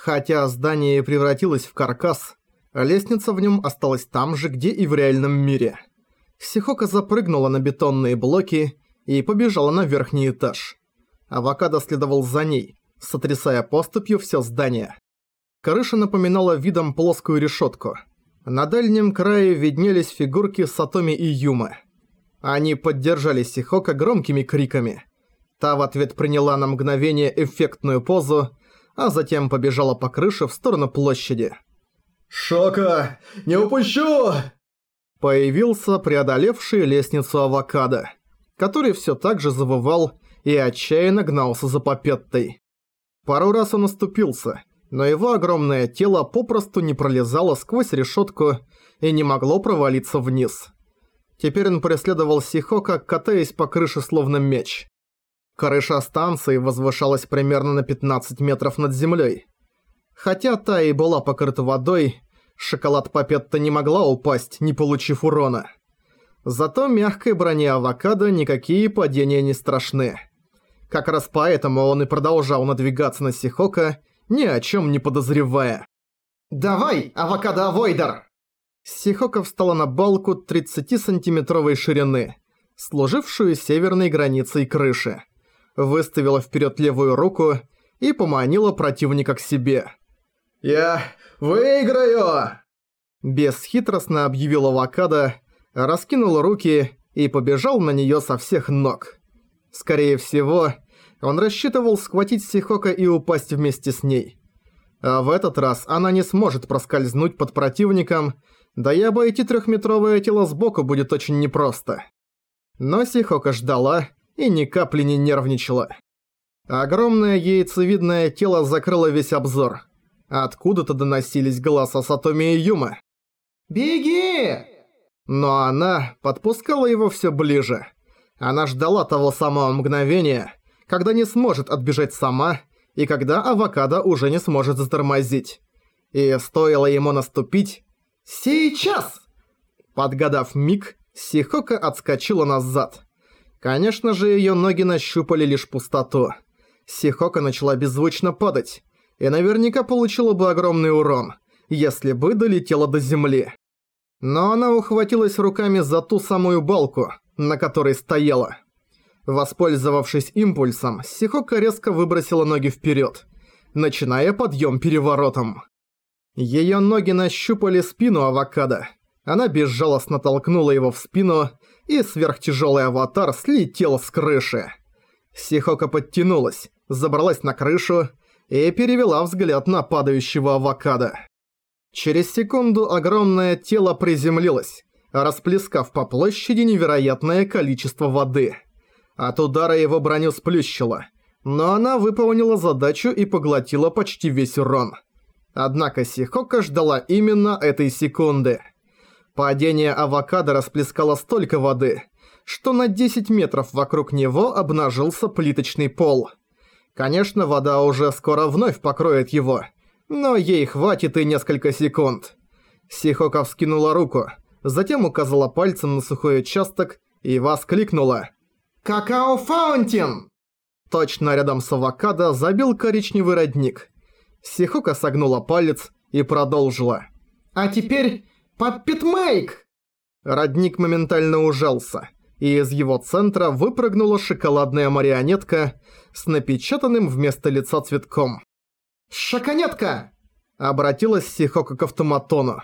Хотя здание превратилось в каркас, лестница в нем осталась там же, где и в реальном мире. Сихока запрыгнула на бетонные блоки и побежала на верхний этаж. Авокадо следовал за ней, сотрясая поступью все здание. Крыша напоминала видом плоскую решетку. На дальнем крае виднелись фигурки Сатоми и Юмы. Они поддержали Сихока громкими криками. Та в ответ приняла на мгновение эффектную позу, а затем побежала по крыше в сторону площади. «Шока! Не упущу!» Появился преодолевший лестницу авокадо, который все так же завывал и отчаянно гнался за попеттой. Пару раз он оступился, но его огромное тело попросту не пролезало сквозь решетку и не могло провалиться вниз. Теперь он преследовал Сихока, катаясь по крыше словно меч. Крыша станции возвышалась примерно на 15 метров над землей. Хотя та и была покрыта водой, шоколад Папетта не могла упасть, не получив урона. Зато мягкой броне авокадо никакие падения не страшны. Как раз поэтому он и продолжал надвигаться на Сихока, ни о чем не подозревая. «Давай, авокадо-авойдер!» Сихока встала на балку 30-сантиметровой ширины, служившую северной границей крыши. Выставила вперед левую руку и поманила противника к себе. «Я выиграю!» Бесхитростно объявил авокадо, раскинул руки и побежал на неё со всех ног. Скорее всего, он рассчитывал схватить Сихока и упасть вместе с ней. А в этот раз она не сможет проскользнуть под противником, да и обойти трехметровое тело сбоку будет очень непросто. Но Сихока ждала и ни капли не нервничала. Огромное яйцевидное тело закрыло весь обзор. Откуда-то доносились голоса Сатоми и Юма. «Беги!» Но она подпускала его все ближе. Она ждала того самого мгновения, когда не сможет отбежать сама, и когда авокадо уже не сможет затормозить. И стоило ему наступить, «Сейчас!» Подгадав миг, Сихока отскочила назад. Конечно же, её ноги нащупали лишь пустоту. Сихока начала беззвучно падать, и наверняка получила бы огромный урон, если бы долетела до земли. Но она ухватилась руками за ту самую балку, на которой стояла. Воспользовавшись импульсом, Сихока резко выбросила ноги вперёд, начиная подъём переворотом. Её ноги нащупали спину авокадо. Она безжалостно толкнула его в спину, и сверхтяжёлый аватар слетел с крыши. Сихока подтянулась, забралась на крышу и перевела взгляд на падающего авокадо. Через секунду огромное тело приземлилось, расплескав по площади невероятное количество воды. От удара его броню сплющило, но она выполнила задачу и поглотила почти весь урон. Однако Сихока ждала именно этой секунды. Падение авокадо расплескало столько воды, что на 10 метров вокруг него обнажился плиточный пол. Конечно, вода уже скоро вновь покроет его, но ей хватит и несколько секунд. Сихока вскинула руку, затем указала пальцем на сухой участок и воскликнула «Какао-фаунтин!» Точно рядом с авокадо забил коричневый родник – Сихока согнула палец и продолжила. «А теперь Паппетмейк!» Родник моментально ужался, и из его центра выпрыгнула шоколадная марионетка с напечатанным вместо лица цветком. «Шоконетка!» – обратилась Сихока к автоматону.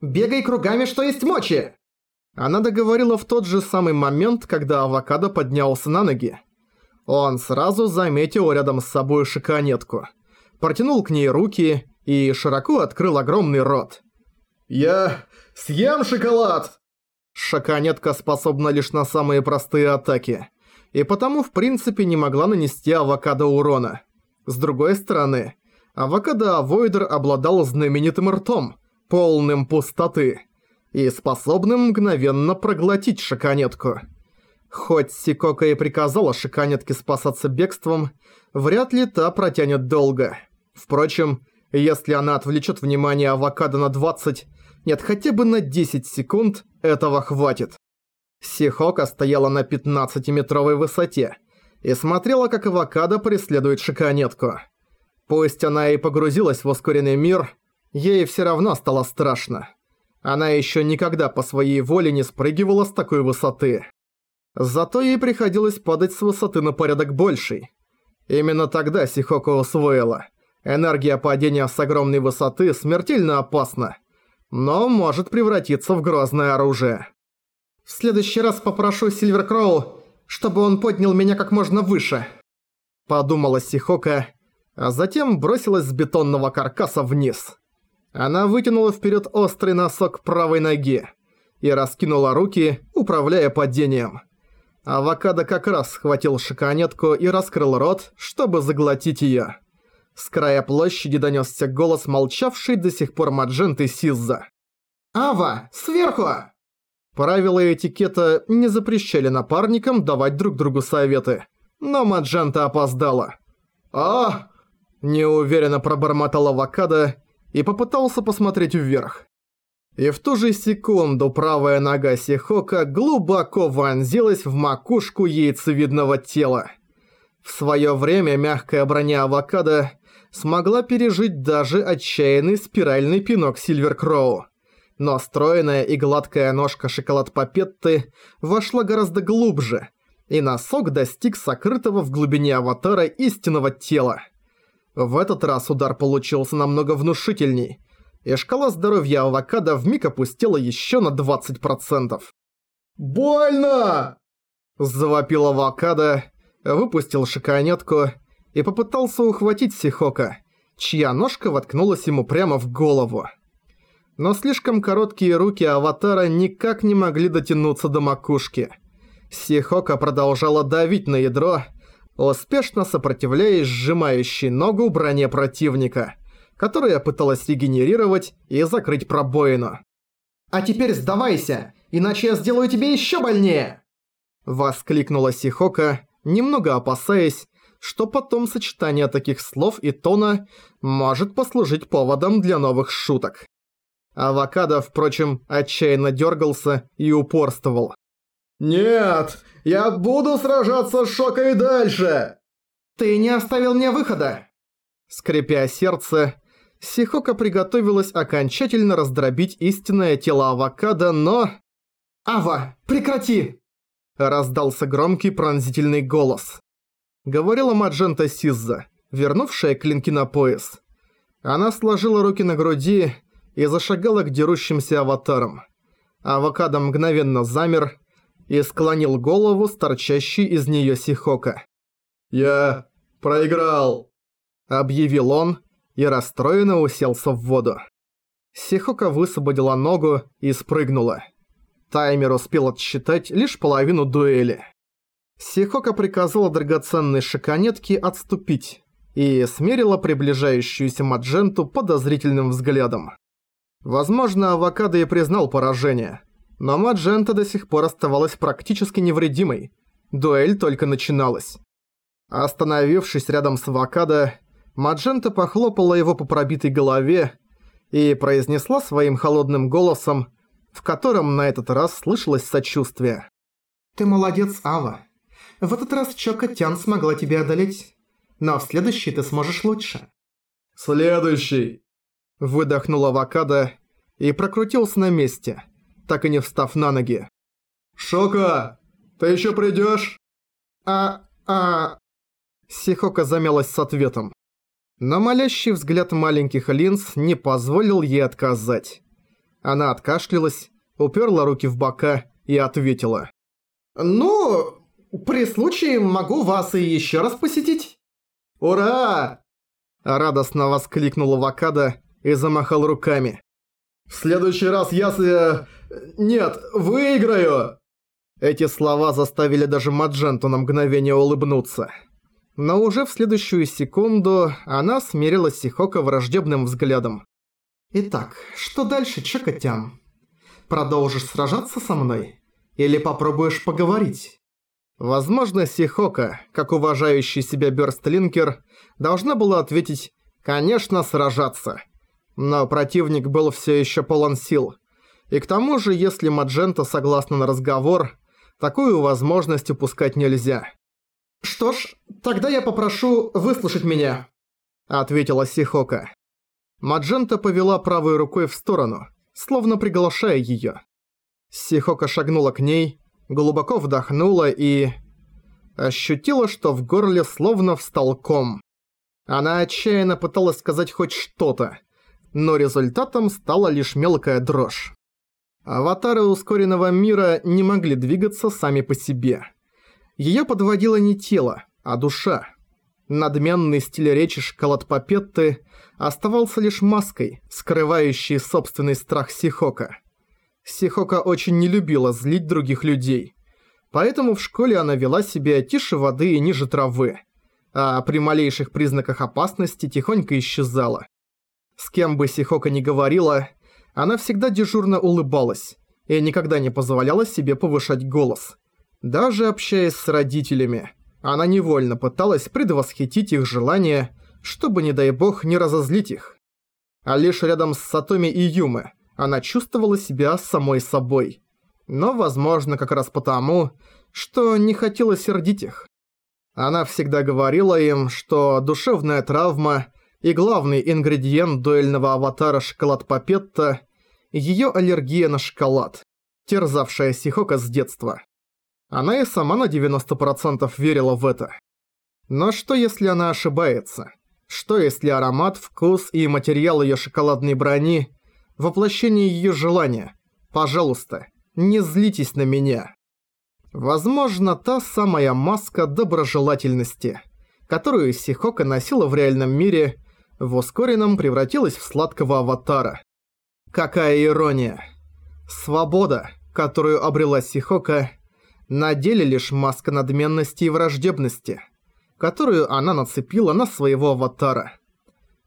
«Бегай кругами, что есть мочи!» Она договорила в тот же самый момент, когда авокадо поднялся на ноги. Он сразу заметил рядом с собой шоконетку – протянул к ней руки и широко открыл огромный рот. «Я съем шоколад!» Шоконетка способна лишь на самые простые атаки, и потому в принципе не могла нанести авокадо урона. С другой стороны, авокадо-авойдер обладал знаменитым ртом, полным пустоты, и способным мгновенно проглотить шоконетку. Хоть Сикока и приказала шоконетке спасаться бегством, вряд ли та протянет долго. Впрочем, если она отвлечет внимание авокадо на 20, нет, хотя бы на 10 секунд, этого хватит. Сихока стояла на 15-метровой высоте и смотрела, как авокадо преследует шиканетку. Пусть она и погрузилась в ускоренный мир, ей все равно стало страшно. Она еще никогда по своей воле не спрыгивала с такой высоты. Зато ей приходилось падать с высоты на порядок большей. Именно тогда Сихоко усвоила. Энергия падения с огромной высоты смертельно опасна, но может превратиться в грозное оружие. В следующий раз попрошу Сильвер Кроу, чтобы он поднял меня как можно выше. Подумала Сихока, а затем бросилась с бетонного каркаса вниз. Она вытянула вперед острый носок правой ноги и раскинула руки, управляя падением. Авокадо как раз схватил шиканетку и раскрыл рот, чтобы заглотить её. С края площади донёсся голос молчавшей до сих пор Мадженты Сизза. «Ава, сверху!» Правила этикета не запрещали напарникам давать друг другу советы, но Маджента опоздала. «А!» – неуверенно пробормотал авокадо и попытался посмотреть вверх. И в ту же секунду правая нога Сихока глубоко вонзилась в макушку яйцевидного тела. В своё время мягкая броня авокадо смогла пережить даже отчаянный спиральный пинок Сильверкроу. Но стройная и гладкая ножка шоколад-папетты вошла гораздо глубже, и носок достиг сокрытого в глубине аватара истинного тела. В этот раз удар получился намного внушительней, и шкала здоровья авокадо вмиг опустила еще на 20%. «Больно!» Завопил авокадо, выпустил шоконетку и попытался ухватить Сихока, чья ножка воткнулась ему прямо в голову. Но слишком короткие руки аватара никак не могли дотянуться до макушки. Сихока продолжала давить на ядро, успешно сопротивляясь сжимающей ногу броне противника, которая пыталась регенерировать и закрыть пробоину. «А теперь сдавайся, иначе я сделаю тебе еще больнее!» Воскликнула Сихока, немного опасаясь, что потом сочетание таких слов и тона может послужить поводом для новых шуток. Авокадо, впрочем, отчаянно дергался и упорствовал. «Нет, я буду сражаться с Шокой дальше!» «Ты не оставил мне выхода!» Скрипя сердце, Сихока приготовилась окончательно раздробить истинное тело авокадо, но... «Ава, прекрати!» Раздался громкий пронзительный голос. Говорила Маджента Сизза, вернувшая клинки на пояс. Она сложила руки на груди и зашагала к дерущимся аватарам. Авокадо мгновенно замер и склонил голову с торчащей из неё Сихока. «Я проиграл», — объявил он и расстроенно уселся в воду. Сихока высвободила ногу и спрыгнула. Таймер успел отсчитать лишь половину дуэли. Сихока приказала драгоценной шиканетке отступить и смерила приближающуюся Мадженту подозрительным взглядом. Возможно, Авокадо и признал поражение, но Маджента до сих пор оставалась практически невредимой. Дуэль только начиналась. Остановившись рядом с Авокадо, Маджента похлопала его по пробитой голове и произнесла своим холодным голосом, в котором на этот раз слышалось сочувствие. «Ты молодец, Ава. В этот раз Чока-тян смогла тебя одолеть, но в следующий ты сможешь лучше». «Следующий!» Выдохнул авокадо и прокрутился на месте, так и не встав на ноги. «Шока, ты еще придешь? «А... а...» Сихока замялась с ответом. Но молящий взгляд маленьких линз не позволил ей отказать. Она откашлялась, уперла руки в бока и ответила. «Ну, при случае могу вас и еще раз посетить». «Ура!» Радостно воскликнул авокадо и замахал руками. «В следующий раз с... Э, нет, выиграю!» Эти слова заставили даже Мадженту на мгновение улыбнуться. Но уже в следующую секунду она смерила Сихока враждебным взглядом. «Итак, что дальше, Чакотян? Продолжишь сражаться со мной? Или попробуешь поговорить?» Возможно, Сихока, как уважающий себя Бёрстлинкер, должна была ответить «Конечно, сражаться». Но противник был все еще полон сил. И к тому же, если Маджента согласна на разговор, такую возможность упускать нельзя. «Что ж, тогда я попрошу выслушать меня». ответила Сихока. Маджента повела правой рукой в сторону, словно приглашая её. Сихока шагнула к ней, глубоко вдохнула и... ощутила, что в горле словно встал ком. Она отчаянно пыталась сказать хоть что-то, но результатом стала лишь мелкая дрожь. Аватары ускоренного мира не могли двигаться сами по себе. Её подводило не тело, а душа. Надменный стиль речи шоколад Папетты оставался лишь маской, скрывающей собственный страх Сихока. Сихока очень не любила злить других людей. Поэтому в школе она вела себя тише воды и ниже травы. А при малейших признаках опасности тихонько исчезала. С кем бы Сихока ни говорила, она всегда дежурно улыбалась и никогда не позволяла себе повышать голос. Даже общаясь с родителями – она невольно пыталась предвосхитить их желание, чтобы, не дай бог, не разозлить их. А лишь рядом с Сатоми и Юмы она чувствовала себя самой собой. Но, возможно, как раз потому, что не хотела сердить их. Она всегда говорила им, что душевная травма и главный ингредиент дуэльного аватара шоколад Папетта – её аллергия на шоколад, терзавшая Сихока с детства. Она и сама на 90% верила в это. Но что если она ошибается? Что если аромат, вкус и материал её шоколадной брони – воплощение её желания? Пожалуйста, не злитесь на меня. Возможно, та самая маска доброжелательности, которую Сихока носила в реальном мире, в ускоренном превратилась в сладкого аватара. Какая ирония. Свобода, которую обрела Сихока – на деле лишь маска надменности и враждебности, которую она нацепила на своего аватара.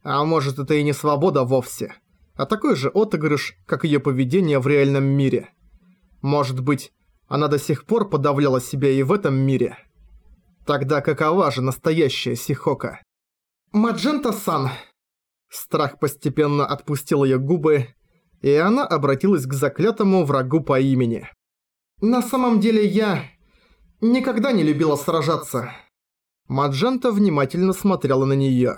А может это и не свобода вовсе, а такой же отыгрыш, как ее поведение в реальном мире. Может быть, она до сих пор подавляла себя и в этом мире. Тогда какова же настоящая Сихока? «Маджента-сан!» Страх постепенно отпустил ее губы, и она обратилась к заклятому врагу по имени. На самом деле я никогда не любила сражаться. Маджента внимательно смотрела на неё.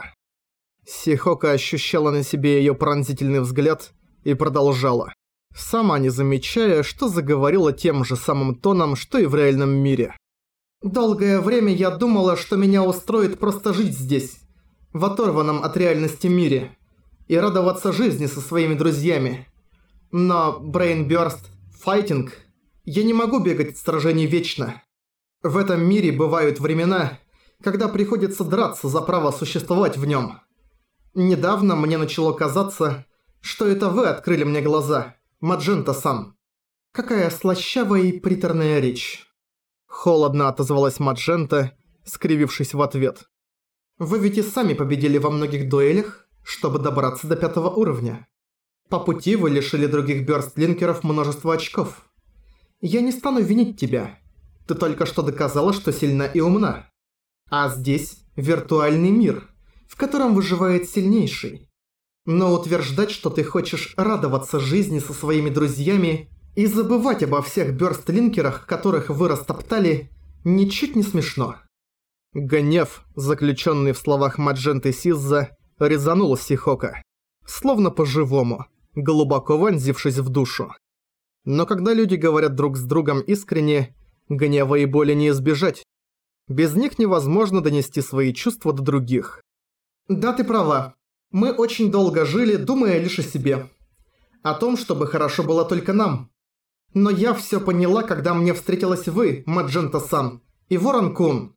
Сихока ощущала на себе её пронзительный взгляд и продолжала, сама не замечая, что заговорила тем же самым тоном, что и в реальном мире. «Долгое время я думала, что меня устроит просто жить здесь, в оторванном от реальности мире, и радоваться жизни со своими друзьями. Но Brainburst, файтинг я не могу бегать в сражении вечно. В этом мире бывают времена, когда приходится драться за право существовать в нем. Недавно мне начало казаться, что это вы открыли мне глаза, Маджента-сан. Какая слащавая и приторная речь. Холодно отозвалась Маджента, скривившись в ответ. Вы ведь и сами победили во многих дуэлях, чтобы добраться до пятого уровня. По пути вы лишили других бёрстлинкеров множества очков. Я не стану винить тебя. Ты только что доказала, что сильна и умна. А здесь виртуальный мир, в котором выживает сильнейший. Но утверждать, что ты хочешь радоваться жизни со своими друзьями и забывать обо всех бёрстлинкерах, которых вы растоптали, ничуть не смешно. Гнев, заключенный в словах Мадженты Сизза, резанул Сихока. Словно по-живому, глубоко вонзившись в душу. Но когда люди говорят друг с другом искренне, гнева и боли не избежать. Без них невозможно донести свои чувства до других. Да, ты права. Мы очень долго жили, думая лишь о себе. О том, чтобы хорошо было только нам. Но я все поняла, когда мне встретилась вы, Маджента-сан, и Ворон-кун.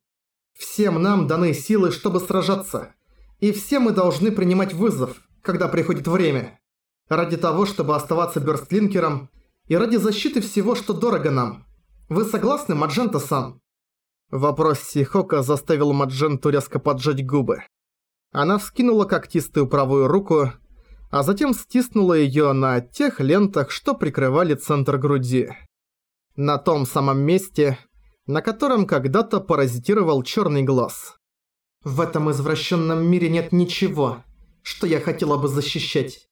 Всем нам даны силы, чтобы сражаться. И все мы должны принимать вызов, когда приходит время. Ради того, чтобы оставаться бёрстлинкером, и ради защиты всего, что дорого нам. Вы согласны, Маджента-сан?» Вопрос Сихока заставил Мадженту резко поджать губы. Она вскинула когтистую правую руку, а затем стиснула её на тех лентах, что прикрывали центр груди. На том самом месте, на котором когда-то паразитировал чёрный глаз. «В этом извращенном мире нет ничего, что я хотела бы защищать.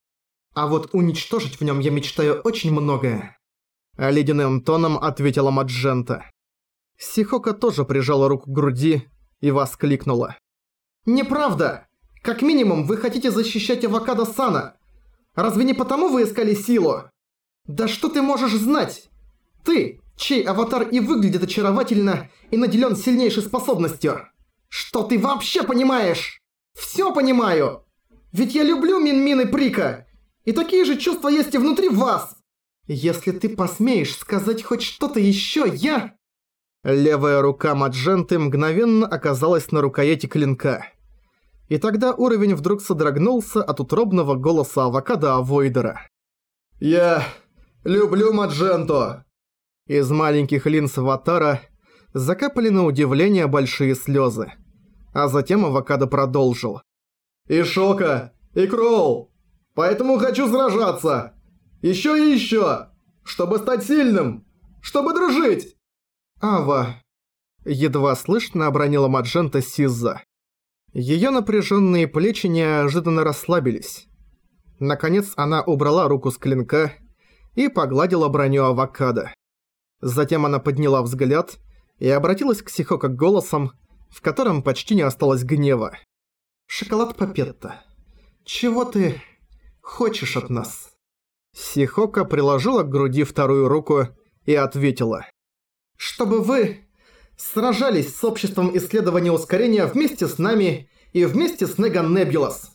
А вот уничтожить в нем я мечтаю очень многое. Ледяным тоном ответила Маджента. Сихока тоже прижала руку к груди и воскликнула. «Неправда! Как минимум, вы хотите защищать Авокадо Сана. Разве не потому вы искали силу? Да что ты можешь знать? Ты, чей аватар и выглядит очаровательно и наделен сильнейшей способностью. Что ты вообще понимаешь? Все понимаю. Ведь я люблю Мин-Мин и Прика. И такие же чувства есть и внутри вас. Если ты посмеешь сказать хоть что-то еще, я... Левая рука Мадженты мгновенно оказалась на рукояти клинка. И тогда уровень вдруг содрогнулся от утробного голоса авокадо Авойдера. «Я люблю Мадженту!» Из маленьких линз аватара закапали на удивление большие слезы. А затем авокадо продолжил. «И Шока, и Кроул! Поэтому хочу сражаться! Еще и еще! Чтобы стать сильным! Чтобы дружить!» «Ава!» Едва слышно обронила Маджента Сиза. Её напряженные плечи неожиданно расслабились. Наконец она убрала руку с клинка и погладила броню авокадо. Затем она подняла взгляд и обратилась к Сихока голосом, в котором почти не осталось гнева. «Шоколад Папетта, чего ты хочешь от нас?» Сихока приложила к груди вторую руку и ответила чтобы вы сражались с обществом исследования ускорения вместе с нами и вместе с Неган Небулас.